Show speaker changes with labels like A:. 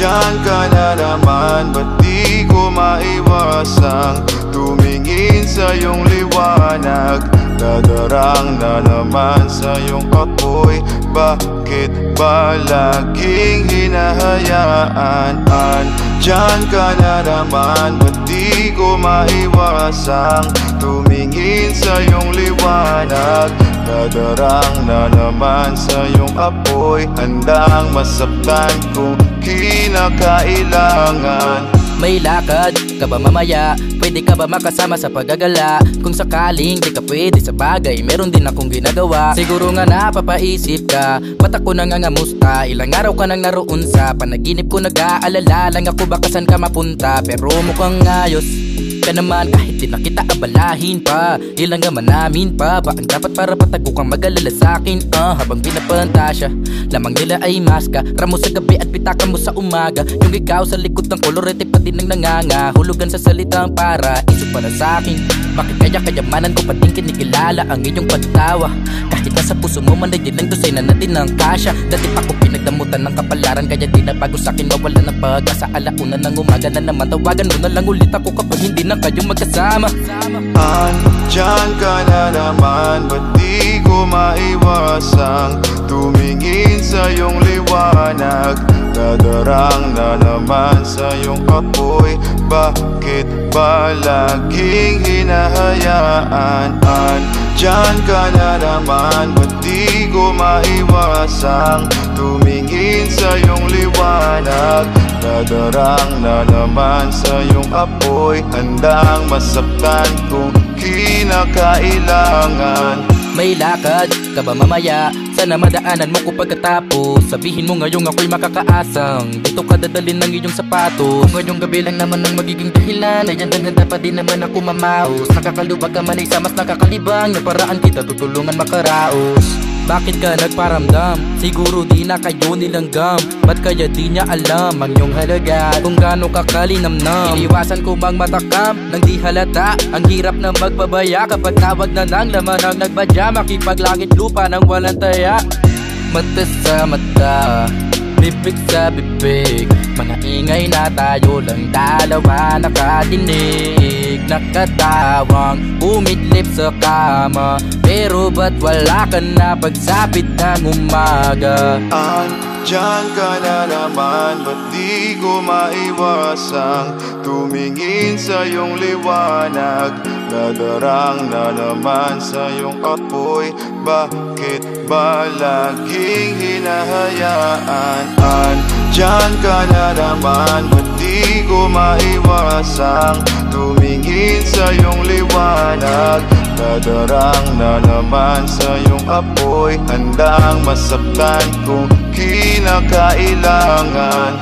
A: Diyan ka na naman Ba't di ko maiwasang Tumingin sa iyong liwanag Dadarang na naman sa iyong apoy Bakit ba laging hinahayaan? Diyan ka na naman Ba't di ko maiwasang Tumingin sa iyong liwanag? Dadarang na naman sa iyong apoy Handang masaktan kung kinakailangan
B: May lakad ka ba mamaya? Pwede ka ba makasama sa paggagala? Kung sakaling di ka pwede sa bagay Meron din akong ginagawa Siguro nga napapaisip ka Ba't ako nangangamusta? Ilang araw ka nang naroon sa Panaginip ko nag-aalala lang ako baka saan ka mapunta Pero mukhang ayos ka naman kahit di na abalahin pa. Ilang naman namin pa Ba ang dapat para patago kang mag-alala sa'kin uh, Habang pinapantasya Lamang nila ay maska. Ramo sa gabi at pitaka mo sa umaga. Yung ikaw sa likod ng kolorete pa din ang nanganga. Hulugan sa salitang para Iso para sa'kin Bakit kaya kayamanan ko pa din kinikilala Ang iyong pagtawa Kahit nasa puso mo man ay di lang dosay na natin ang kasya. Dati pa ko pinagdamutan ng kapalaran Kaya di na bago sa'kin mawala ng pag-asa Alauna ng umaga na naman Tawagan mo na lang ulit ako kapag hindi na kayong magkasama.
A: Andyan ka na naman Ba't di ko maiwasang Tumingin sa iyong liwanag Dadarang na naman sa iyong apoy Bakit ba laging hinahayaan? Andyan ka na naman Ba't di ko maiwasang Tumingin sa iyong liwanag Dadarang na naman sa iyong apoy Handang masaktan kung kinakailangan
B: May lakad ka ba mamaya? Sana madaanan mo ko pagkatapos Sabihin mo ngayong ako'y makakaasang. Dito ka dadalin ng iyong sapatos. Kung ngayong gabi lang naman ang magiging dahilan Ay yan handa pa din naman ako mamaos. Nakakaluwag ka man ay sa mas nakakalibang Na paraan kita tutulungan makaraos bakit ka nagparamdam? Siguro di na kayo nilanggam. Ba't kaya di niya alam ang iyong halaga? Kung gaano ka kalinamnam? Iniwasan ko mang matakam? Nang di halata Ang hirap na magbabaya. Kapag tawag na ng laman ang nagbadya. Makipaglangit lupa nang walang taya. Mata sa mata Bibig sa bibig. Mga ingay na tayo lang dalawa nakadinig Nakatawang umidlip sa kama. Pero ba't wala ka na pagsapit ng umaga?
A: Andyan ka na naman Ba't di ko maiwasang Tumingin sa iyong liwanag Nadarang na naman sa iyong apoy. Bakit ba laging hinahayaan? Andyan ka na naman Ba't di ko maiwasang Tumingin sa iyong liwanag. Nadarang na naman sa iyong apoy. Handang masaktan kung kinakailangan